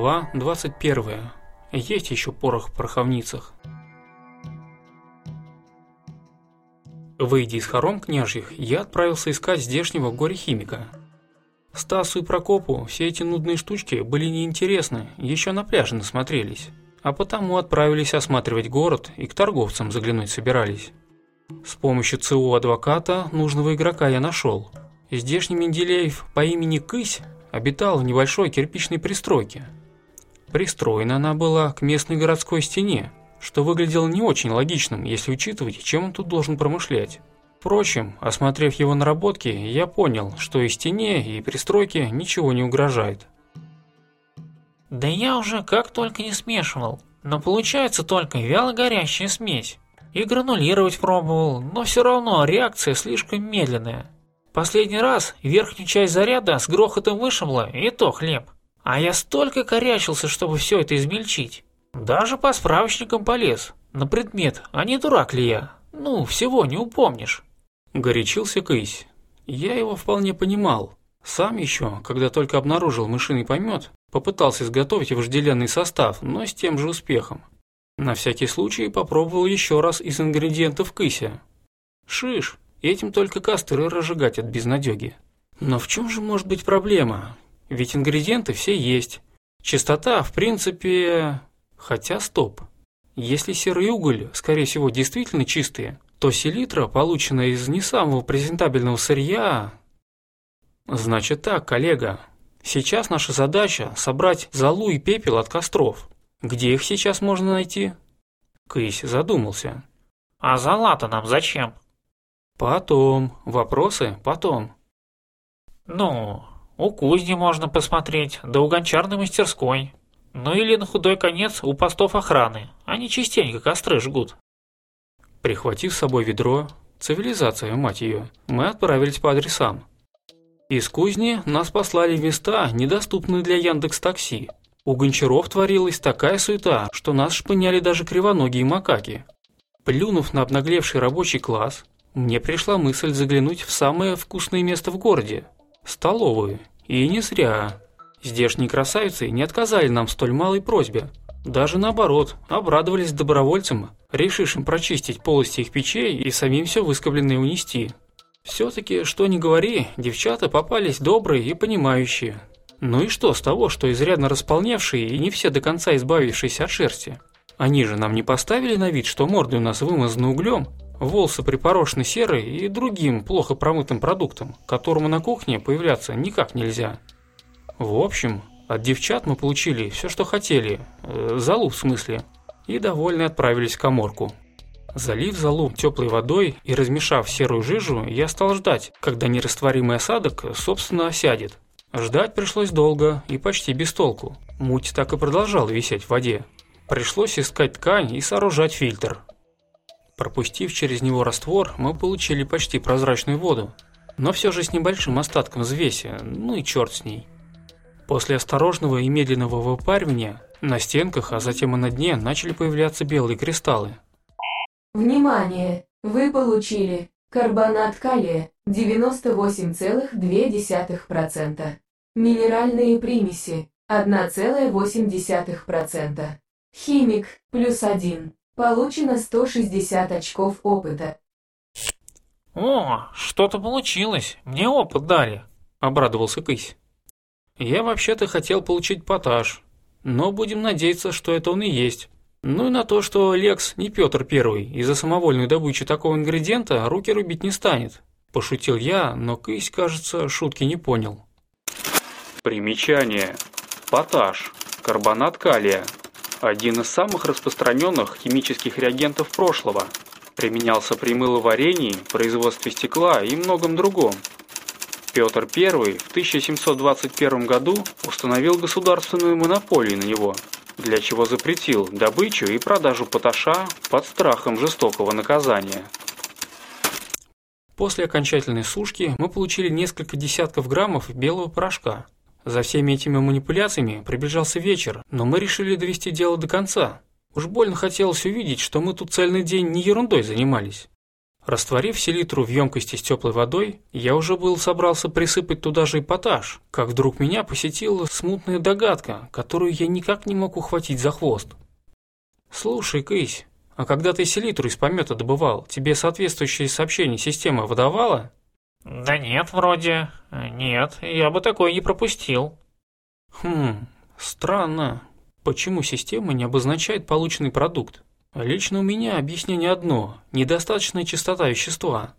Глава 21. Есть еще порох в пороховницах. Выйдя из хором княжьих, я отправился искать здешнего горе-химика. Стасу и Прокопу все эти нудные штучки были неинтересны, еще на пляже насмотрелись, а потому отправились осматривать город и к торговцам заглянуть собирались. С помощью ЦУ-адвоката нужного игрока я нашел. Здешний Менделеев по имени Кысь обитал в небольшой кирпичной пристройке – Пристроена она была к местной городской стене, что выглядело не очень логичным, если учитывать, чем он тут должен промышлять. Впрочем, осмотрев его наработки, я понял, что и стене, и пристройке ничего не угрожает. Да я уже как только не смешивал, но получается только вяло-горящая смесь. И гранулировать пробовал, но все равно реакция слишком медленная. Последний раз верхнюю часть заряда с грохотом вышибло, и то хлеб. А я столько корячился, чтобы все это измельчить. Даже по справочникам полез. На предмет, а не дурак ли я? Ну, всего не упомнишь. Горячился Кысь. Я его вполне понимал. Сам еще, когда только обнаружил мышиный помет, попытался изготовить вожделенный состав, но с тем же успехом. На всякий случай попробовал еще раз из ингредиентов кыся. Шиш, этим только костры разжигать от безнадеги. Но в чем же может быть проблема? Ведь ингредиенты все есть. Чистота, в принципе... Хотя стоп. Если серый уголь, скорее всего, действительно чистые, то селитра, полученная из не самого презентабельного сырья... Значит так, коллега. Сейчас наша задача собрать золу и пепел от костров. Где их сейчас можно найти? Кысь задумался. А зола-то нам зачем? Потом. Вопросы потом. Ну, у кузни можно посмотреть, да у гончарной мастерской. Ну или на худой конец у постов охраны. Они частенько костры жгут. Прихватив с собой ведро, цивилизация, мать ее, мы отправились по адресам. Из кузни нас послали в места, недоступные для Яндекс Такси. У гончаров творилась такая суета, что нас шпыняли даже кривоногие макаки. Плюнув на обнаглевший рабочий класс, мне пришла мысль заглянуть в самое вкусное место в городе столовую. И не зря. Здешние красавицы не отказали нам в столь малой просьбе. Даже наоборот, обрадовались добровольцам, решившим прочистить полости их печей и самим все выскобленное унести. Все-таки, что ни говори, девчата попались добрые и понимающие. Ну и что с того, что изрядно располневшие и не все до конца избавившиеся от шерсти? Они же нам не поставили на вид, что морды у нас вымазаны углем, волосы припорошены серой и другим плохо промытым продуктом, которому на кухне появляться никак нельзя. В общем, от девчат мы получили все, что хотели, э, залу в смысле, и довольны отправились в коморку. Залив залу теплой водой и размешав серую жижу, я стал ждать, когда нерастворимый осадок, собственно, осядет. Ждать пришлось долго и почти без толку. Муть так и продолжала висеть в воде. Пришлось искать ткань и сооружать фильтр. Пропустив через него раствор, мы получили почти прозрачную воду, но все же с небольшим остатком взвеси, ну и черт с ней. После осторожного и медленного выпаривания на стенках, а затем и на дне начали появляться белые кристаллы. Внимание! Вы получили карбонат калия 98,2%, минеральные примеси 1,8%, химик плюс 1. Получено 160 очков опыта. «О, что-то получилось, мне опыт дали», — обрадовался Кысь. «Я вообще-то хотел получить потаж, но будем надеяться, что это он и есть. Ну и на то, что Лекс не Петр Первый, из-за самовольной добычи такого ингредиента руки рубить не станет», — пошутил я, но Кысь, кажется, шутки не понял. Примечание. Потаж. Карбонат калия один из самых распространенных химических реагентов прошлого. Применялся при мыловарении, производстве стекла и многом другом. Петр I в 1721 году установил государственную монополию на него, для чего запретил добычу и продажу поташа под страхом жестокого наказания. После окончательной сушки мы получили несколько десятков граммов белого порошка – за всеми этими манипуляциями приближался вечер, но мы решили довести дело до конца. Уж больно хотелось увидеть, что мы тут цельный день не ерундой занимались. Растворив селитру в емкости с теплой водой, я уже был собрался присыпать туда же эпатаж, как вдруг меня посетила смутная догадка, которую я никак не мог ухватить за хвост. «Слушай, Кысь, а когда ты селитру из помета добывал, тебе соответствующие сообщения система выдавала?» «Да нет, вроде. Нет, я бы такое не пропустил». «Хм, странно. Почему система не обозначает полученный продукт? Лично у меня объяснение одно – недостаточная частота вещества.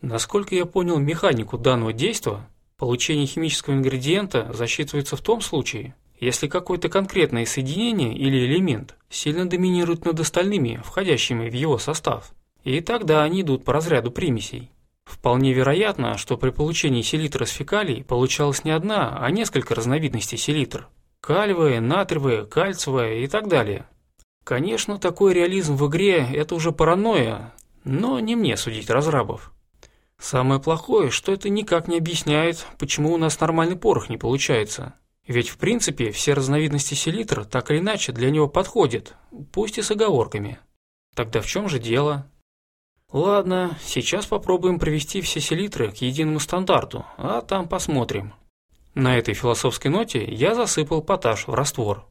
Насколько я понял механику данного действия, получение химического ингредиента засчитывается в том случае, если какое-то конкретное соединение или элемент сильно доминирует над остальными, входящими в его состав, и тогда они идут по разряду примесей. Вполне вероятно, что при получении селитра с фекалий получалась не одна, а несколько разновидностей селитр. Кальвые, натриевые, кальцевые и так далее. Конечно, такой реализм в игре – это уже паранойя, но не мне судить разрабов. Самое плохое, что это никак не объясняет, почему у нас нормальный порох не получается. Ведь в принципе все разновидности селитра так или иначе для него подходят, пусть и с оговорками. Тогда в чем же дело? Ладно, сейчас попробуем привести все селитры к единому стандарту, а там посмотрим. На этой философской ноте я засыпал поташ в раствор.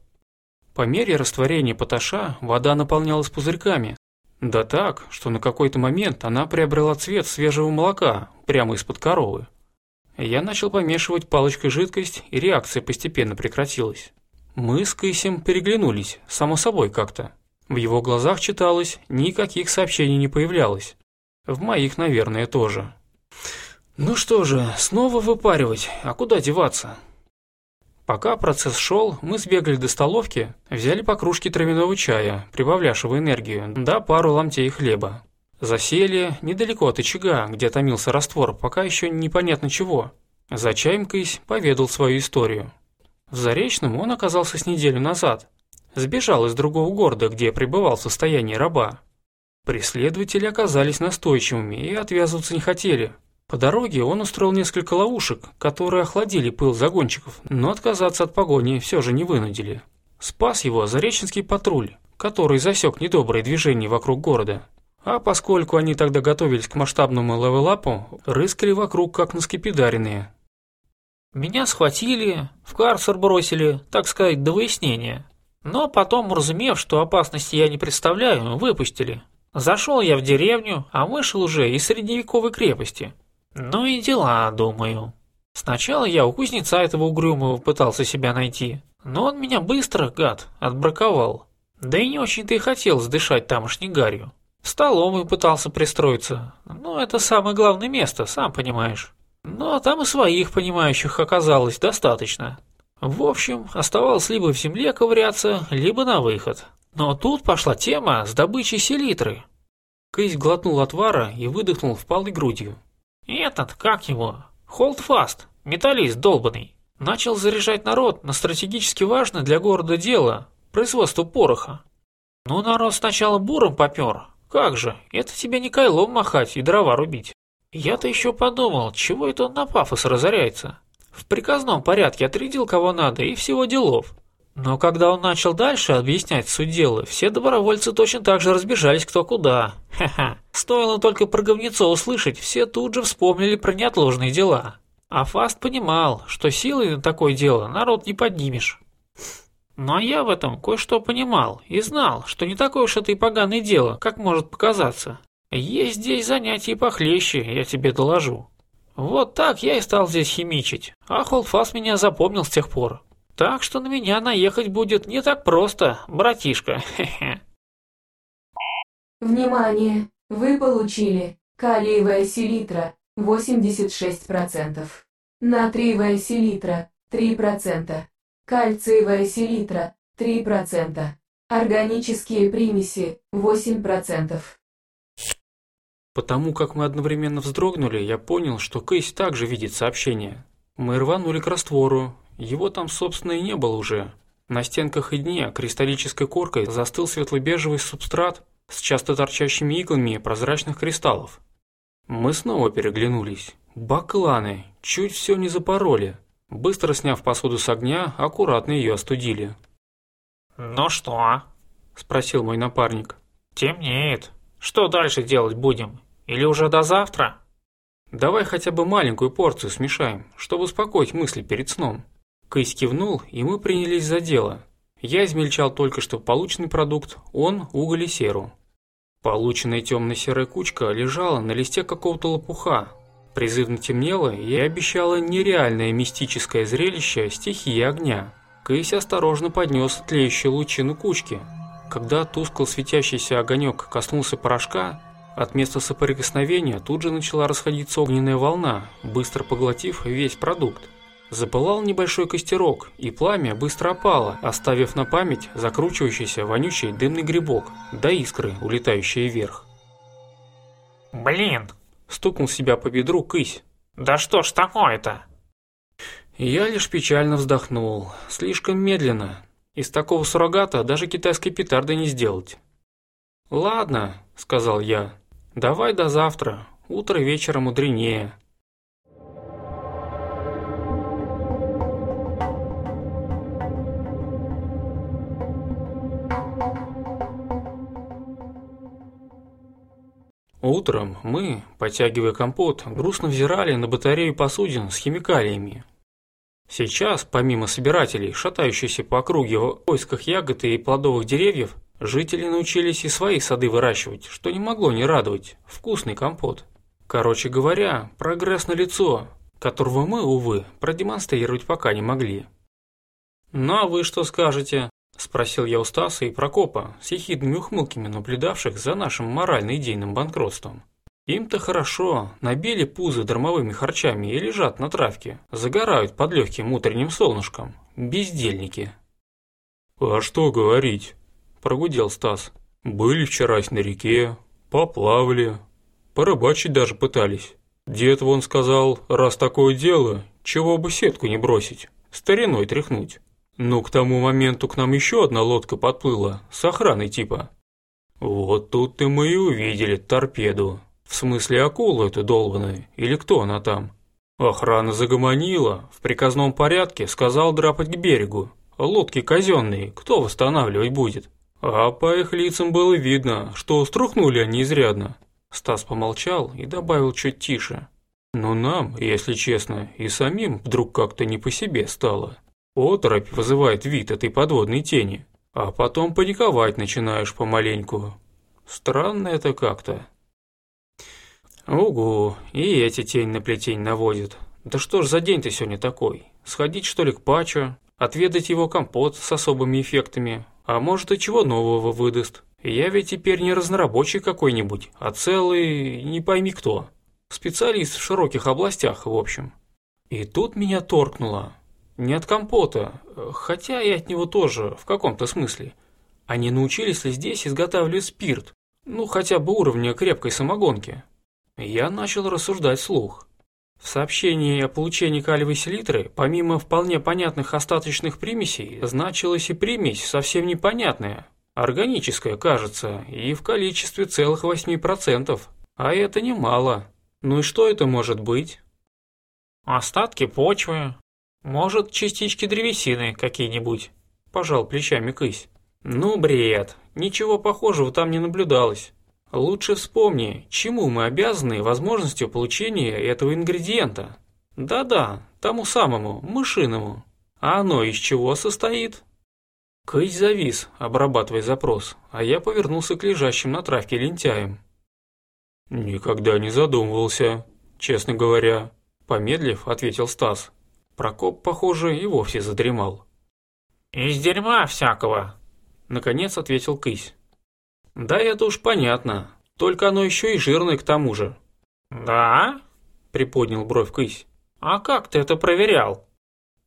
По мере растворения поташа вода наполнялась пузырьками. Да так, что на какой-то момент она приобрела цвет свежего молока прямо из-под коровы. Я начал помешивать палочкой жидкость, и реакция постепенно прекратилась. Мы с Кысем переглянулись, само собой как-то. В его глазах читалось, никаких сообщений не появлялось. В моих, наверное, тоже. Ну что же, снова выпаривать, а куда деваться? Пока процесс шел, мы сбегали до столовки, взяли по кружке травяного чая, прибавлявшего энергию, да пару ломтей хлеба. Засели недалеко от очага, где томился раствор, пока еще непонятно чего. за Зачаймкаясь, поведал свою историю. В Заречном он оказался с неделю назад – Сбежал из другого города, где пребывал в состоянии раба. Преследователи оказались настойчивыми и отвязываться не хотели. По дороге он устроил несколько ловушек, которые охладили пыл загонщиков, но отказаться от погони все же не вынудили. Спас его Зареченский патруль, который засек недобрые движения вокруг города. А поскольку они тогда готовились к масштабному левелапу, рыскали вокруг как наскепидаренные. «Меня схватили, в карцер бросили, так сказать, до выяснения», но потом, разумев, что опасности я не представляю, выпустили. Зашел я в деревню, а вышел уже из средневековой крепости. Ну и дела, думаю. Сначала я у кузнеца этого угрюмого пытался себя найти, но он меня быстро, гад, отбраковал. Да и не очень-то и хотел сдышать тамошней гарью. В столовую пытался пристроиться, но это самое главное место, сам понимаешь. Но там и своих понимающих оказалось достаточно. В общем, оставалось либо в земле ковыряться, либо на выход. Но тут пошла тема с добычей селитры. Кейс глотнул отвара и выдохнул впалой грудью. Этот, как его, Холдфаст, металлист долбанный, начал заряжать народ на стратегически важное для города дело – производство пороха. Но народ сначала буром попер. Как же, это тебе не кайлом махать и дрова рубить. Я-то еще подумал, чего это он на пафос разоряется. В приказном порядке отрядил кого надо и всего делов. Но когда он начал дальше объяснять суть дела, все добровольцы точно так же разбежались кто куда. Ха-ха. Стоило только про говнецо услышать, все тут же вспомнили про неотложные дела. А Фаст понимал, что силой на такое дело народ не поднимешь. Но я в этом кое-что понимал и знал, что не такое уж это и поганое дело, как может показаться. Есть здесь занятия похлеще, я тебе доложу. Вот так я и стал здесь химичить, а Холдфас меня запомнил с тех пор. Так что на меня наехать будет не так просто, братишка. Внимание! Вы получили калиевая селитра 86%, натриевая селитра 3%, кальциевая селитра 3%, органические примеси 8%. Потому как мы одновременно вздрогнули, я понял, что Кейс также видит сообщение. Мы рванули к раствору. Его там, собственно, и не было уже. На стенках и дне кристаллической коркой застыл светло-бежевый субстрат с часто торчащими иглами прозрачных кристаллов. Мы снова переглянулись. Бакланы, чуть все не запороли. Быстро сняв посуду с огня, аккуратно ее остудили. «Ну что?» – спросил мой напарник. «Темнеет». Что дальше делать будем? Или уже до завтра? Давай хотя бы маленькую порцию смешаем, чтобы успокоить мысли перед сном. Кысь кивнул, и мы принялись за дело. Я измельчал только что полученный продукт, он – уголь и серу. Полученная темная серая кучка лежала на листе какого-то лопуха. Призывно темнело и обещало нереальное мистическое зрелище стихии огня. Кысь осторожно поднес тлеющую лучину кучки – когда тускло светящийся огонек коснулся порошка, от места соприкосновения тут же начала расходиться огненная волна, быстро поглотив весь продукт. Запылал небольшой костерок, и пламя быстро опало, оставив на память закручивающийся вонючий дымный грибок, да искры, улетающие вверх. «Блин!» – стукнул себя по бедру кысь. «Да что ж такое-то?» Я лишь печально вздохнул, слишком медленно, из такого суррогата даже китайской петарды не сделать. «Ладно», – сказал я, – «давай до завтра, утро вечера мудренее». Утром мы, потягивая компот, грустно взирали на батарею посудин с химикалиями, Сейчас, помимо собирателей, шатающихся по округе в поисках ягод и плодовых деревьев, жители научились и свои сады выращивать, что не могло не радовать. Вкусный компот. Короче говоря, прогресс на лицо, которого мы, увы, продемонстрировать пока не могли. «Ну а вы что скажете?» – спросил я у Стаса и Прокопа, с ехидными ухмылками наблюдавших за нашим морально-идейным банкротством. Им-то хорошо, набили пузы дармовыми харчами и лежат на травке, загорают под легким утренним солнышком. Бездельники. «А что говорить?» – прогудел Стас. «Были вчерась на реке, поплавали, порыбачить даже пытались. Дед вон сказал, раз такое дело, чего бы сетку не бросить, стариной тряхнуть. Ну, к тому моменту к нам еще одна лодка подплыла, с охраной типа. Вот тут-то мы и увидели торпеду. В смысле акула эта долбаная, или кто она там? Охрана загомонила, в приказном порядке сказал драпать к берегу. Лодки казенные, кто восстанавливать будет? А по их лицам было видно, что струхнули они изрядно. Стас помолчал и добавил чуть тише. Но нам, если честно, и самим вдруг как-то не по себе стало. Оторопь вызывает вид этой подводной тени, а потом паниковать начинаешь помаленьку. Странно это как-то. «Угу, и эти тень на плетень наводят. Да что ж за день ты сегодня такой? Сходить, что ли, к Пачо, отведать его компот с особыми эффектами, а может и чего нового выдаст. Я ведь теперь не разнорабочий какой-нибудь, а целый не пойми кто. Специалист в широких областях, в общем». И тут меня торкнуло. Не от компота, хотя и от него тоже, в каком-то смысле. А Они научились ли здесь изготавливать спирт? Ну, хотя бы уровня крепкой самогонки я начал рассуждать слух. В сообщении о получении калиевой селитры, помимо вполне понятных остаточных примесей, значилась и примесь совсем непонятная, органическая, кажется, и в количестве целых 8%, а это немало. Ну и что это может быть? Остатки почвы. Может, частички древесины какие-нибудь. Пожал плечами Кысь. Ну, бред. Ничего похожего там не наблюдалось. Лучше вспомни, чему мы обязаны возможностью получения этого ингредиента. Да-да, тому самому, мышиному. А оно из чего состоит? Кыч завис, обрабатывая запрос, а я повернулся к лежащим на травке лентяям. «Никогда не задумывался, честно говоря», – помедлив, ответил Стас. Прокоп, похоже, и вовсе задремал. «Из дерьма всякого», – наконец ответил Кысь. Да, это уж понятно. Только оно еще и жирное к тому же. Да? Приподнял бровь Кысь. А как ты это проверял?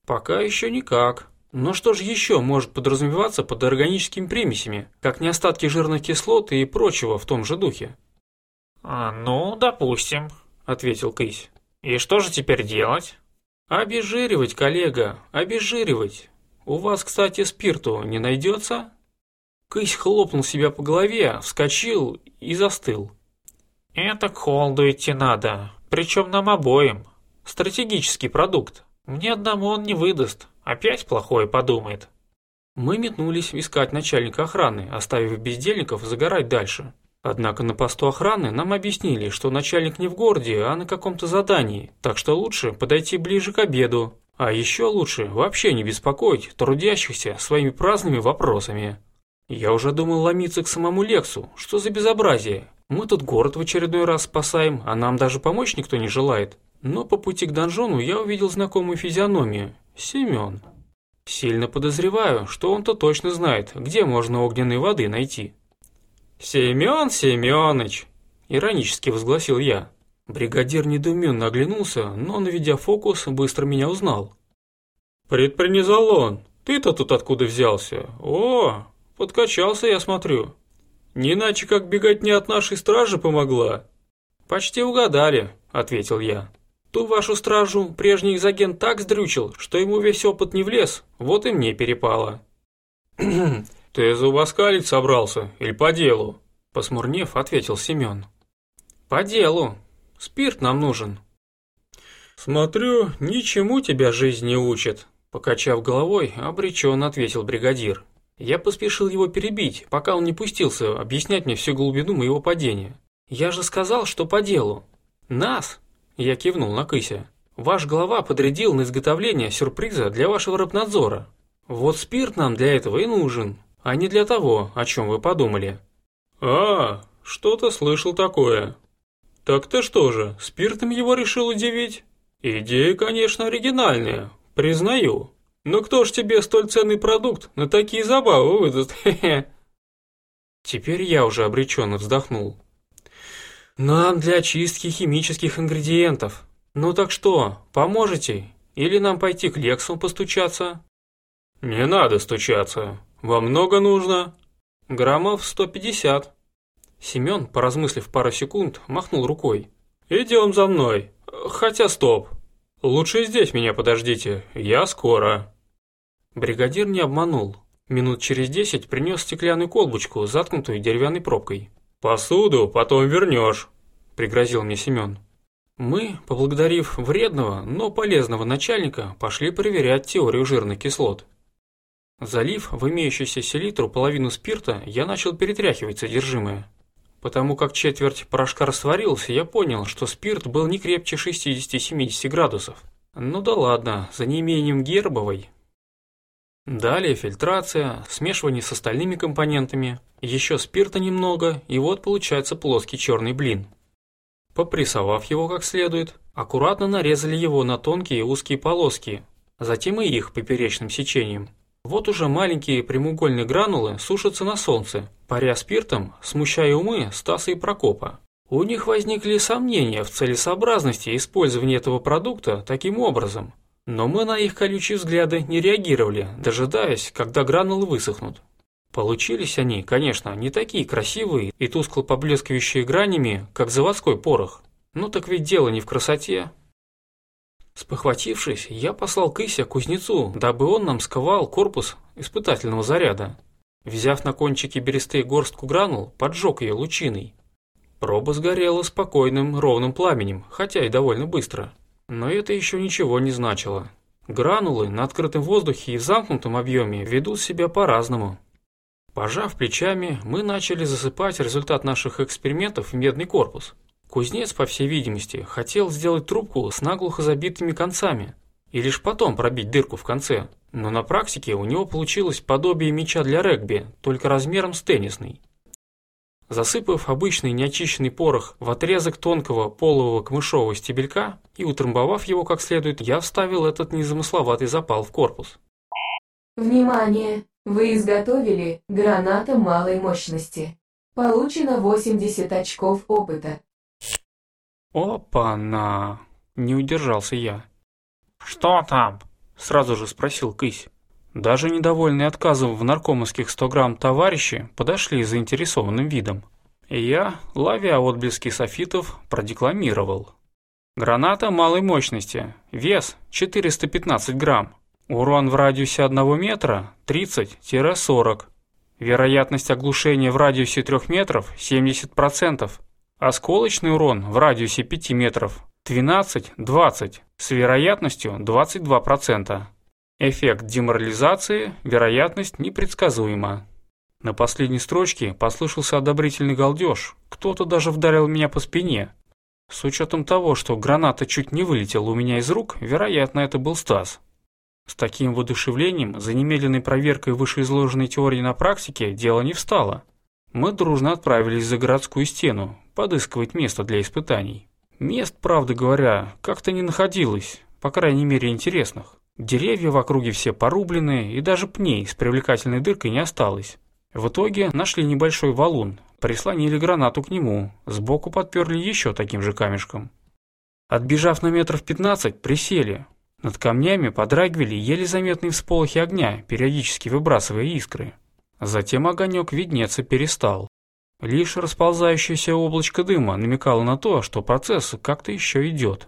Пока еще никак. Но что же еще может подразумеваться под органическими примесями, как не остатки жирных кислот и прочего в том же духе? А, ну, допустим, ответил Кысь. И что же теперь делать? Обезжиривать, коллега, обезжиривать. У вас, кстати, спирту не найдется? Кысь хлопнул себя по голове, вскочил и застыл. «Это колду идти надо, причем нам обоим. Стратегический продукт. Мне одному он не выдаст, опять плохое подумает». Мы метнулись искать начальника охраны, оставив бездельников загорать дальше. Однако на посту охраны нам объяснили, что начальник не в городе, а на каком-то задании, так что лучше подойти ближе к обеду. А еще лучше вообще не беспокоить трудящихся своими праздными вопросами. Я уже думал ломиться к самому Лексу. Что за безобразие? Мы тут город в очередной раз спасаем, а нам даже помочь никто не желает. Но по пути к донжону я увидел знакомую физиономию. Семен. Сильно подозреваю, что он-то точно знает, где можно огненной воды найти. «Семен Семенович!» – иронически возгласил я. Бригадир недоуменно оглянулся, но, наведя фокус, быстро меня узнал. «Предпринизолон, ты-то тут откуда взялся? О, Подкачался, я смотрю. Не иначе, как бегать не от нашей стражи помогла. Почти угадали, ответил я. Ту вашу стражу прежний изагент так сдрючил, что ему весь опыт не влез, вот и мне перепало. Ты заубаскалить собрался или по делу? Посмурнев, ответил Семен. По делу. Спирт нам нужен. Смотрю, ничему тебя жизнь не учит, покачав головой, обреченно ответил бригадир. Я поспешил его перебить, пока он не пустился объяснять мне всю глубину моего падения. «Я же сказал, что по делу». «Нас?» – я кивнул на Кыся. «Ваш глава подрядил на изготовление сюрприза для вашего рабнадзора. Вот спирт нам для этого и нужен, а не для того, о чем вы подумали». «А, что-то слышал такое». «Так ты что же, спиртом его решил удивить?» «Идея, конечно, оригинальная, признаю». Но кто ж тебе столь ценный продукт на такие забавы выдаст? Теперь я уже обреченно вздохнул. Нам для очистки химических ингредиентов. Ну так что, поможете? Или нам пойти к Лексу постучаться? Не надо стучаться. Вам много нужно? Граммов 150. Семён, поразмыслив пару секунд, махнул рукой. Идём за мной. Хотя стоп. Лучше здесь меня подождите. Я скоро. Бригадир не обманул. Минут через десять принес стеклянную колбочку, заткнутую деревянной пробкой. «Посуду потом вернешь», – пригрозил мне Семен. Мы, поблагодарив вредного, но полезного начальника, пошли проверять теорию жирных кислот. Залив в имеющуюся селитру половину спирта, я начал перетряхивать содержимое. Потому как четверть порошка растворился, я понял, что спирт был не крепче 60-70 градусов. Ну да ладно, за неимением гербовой Далее фильтрация, смешивание с остальными компонентами, еще спирта немного, и вот получается плоский черный блин. Попрессовав его как следует, аккуратно нарезали его на тонкие узкие полоски, затем и их поперечным сечением. Вот уже маленькие прямоугольные гранулы сушатся на солнце, паря спиртом, смущая умы Стаса и Прокопа. У них возникли сомнения в целесообразности использования этого продукта таким образом – но мы на их колючие взгляды не реагировали, дожидаясь, когда гранулы высохнут. Получились они, конечно, не такие красивые и тускло поблескивающие гранями, как заводской порох. Но так ведь дело не в красоте. Спохватившись, я послал Кыся кузнецу, дабы он нам сковал корпус испытательного заряда. Взяв на кончике бересты горстку гранул, поджег ее лучиной. Проба сгорела спокойным, ровным пламенем, хотя и довольно быстро. Но это еще ничего не значило. Гранулы на открытом воздухе и в замкнутом объеме ведут себя по-разному. Пожав плечами, мы начали засыпать результат наших экспериментов в медный корпус. Кузнец, по всей видимости, хотел сделать трубку с наглухо забитыми концами и лишь потом пробить дырку в конце. Но на практике у него получилось подобие мяча для регби, только размером с теннисный. Засыпав обычный неочищенный порох в отрезок тонкого полового камышового стебелька и утрамбовав его как следует, я вставил этот незамысловатый запал в корпус. Внимание! Вы изготовили граната малой мощности. Получено 80 очков опыта. Опа-на! Не удержался я. «Что там?» – сразу же спросил Кысь. Даже недовольные отказом в наркомовских 100 грамм товарищи подошли заинтересованным видом. И я, ловя отблески софитов, продекламировал. Граната малой мощности, вес 415 грамм, урон в радиусе 1 метра 30-40, вероятность оглушения в радиусе 3 метров 70%, осколочный урон в радиусе 5 метров 12-20 с вероятностью 22%. Эффект деморализации, вероятность непредсказуема. На последней строчке послышался одобрительный галдеж. Кто-то даже вдарил меня по спине. С учетом того, что граната чуть не вылетела у меня из рук, вероятно, это был Стас. С таким воодушевлением за немедленной проверкой вышеизложенной теории на практике дело не встало. Мы дружно отправились за городскую стену, подыскивать место для испытаний. Мест, правда говоря, как-то не находилось, по крайней мере интересных. Деревья в округе все порублены, и даже пней с привлекательной дыркой не осталось. В итоге нашли небольшой валун, прислонили гранату к нему, сбоку подперли еще таким же камешком. Отбежав на метров 15, присели. Над камнями подрагивали еле заметные всполохи огня, периодически выбрасывая искры. Затем огонек виднеться перестал. Лишь расползающееся облачко дыма намекало на то, что процесс как-то еще идет.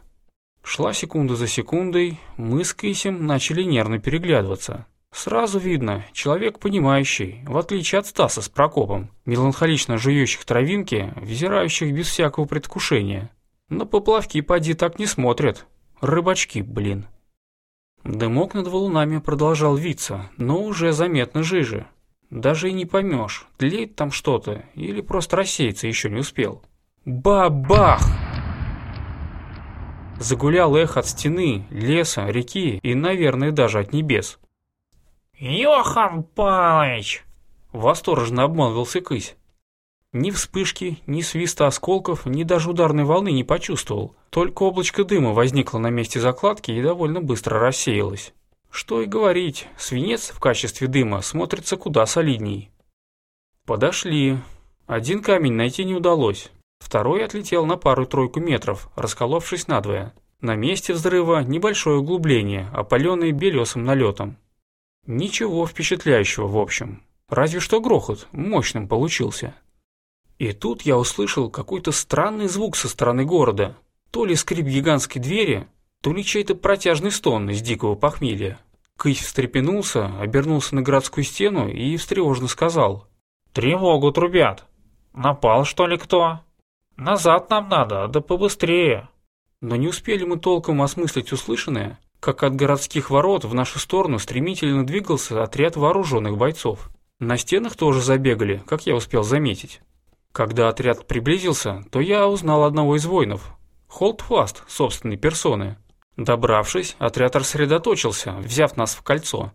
Шла секунда за секундой, мы с Кисем начали нервно переглядываться. Сразу видно, человек понимающий, в отличие от Стаса с Прокопом, меланхолично жующих травинки, взирающих без всякого предвкушения. На поплавки поди так не смотрят. Рыбачки, блин. Дымок над валунами продолжал виться, но уже заметно жиже. Даже и не поймешь, тлеет там что-то или просто рассеяться еще не успел. Бабах! Загулял эхо от стены, леса, реки и, наверное, даже от небес. «Йохан Палыч!» — восторженно обманывался Кысь. Ни вспышки, ни свиста осколков, ни даже ударной волны не почувствовал. Только облачко дыма возникло на месте закладки и довольно быстро рассеялось. Что и говорить, свинец в качестве дыма смотрится куда солидней. Подошли. Один камень найти не удалось. Второй отлетел на пару-тройку метров, расколовшись надвое. На месте взрыва небольшое углубление, опаленное белесым налетом. Ничего впечатляющего в общем. Разве что грохот, мощным получился. И тут я услышал какой-то странный звук со стороны города. То ли скрип гигантской двери, то ли чей-то протяжный стон из дикого похмелья. Кысь встрепенулся, обернулся на городскую стену и встревожно сказал. «Тревогу трубят. Напал, что ли, кто?» Назад нам надо, да побыстрее. Но не успели мы толком осмыслить услышанное, как от городских ворот в нашу сторону стремительно двигался отряд вооруженных бойцов. На стенах тоже забегали, как я успел заметить. Когда отряд приблизился, то я узнал одного из воинов. Холдфаст собственной персоны. Добравшись, отряд рассредоточился, взяв нас в кольцо.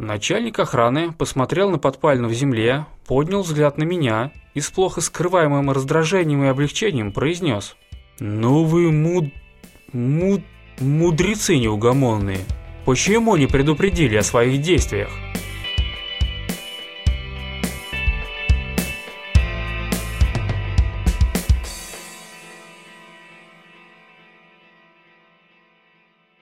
Начальник охраны посмотрел на подпальну в земле, поднял взгляд на меня и с плохо скрываемым раздражением и облегчением произнес. «Ну вы муд... муд... мудрецы неугомонные. Почему не предупредили о своих действиях?»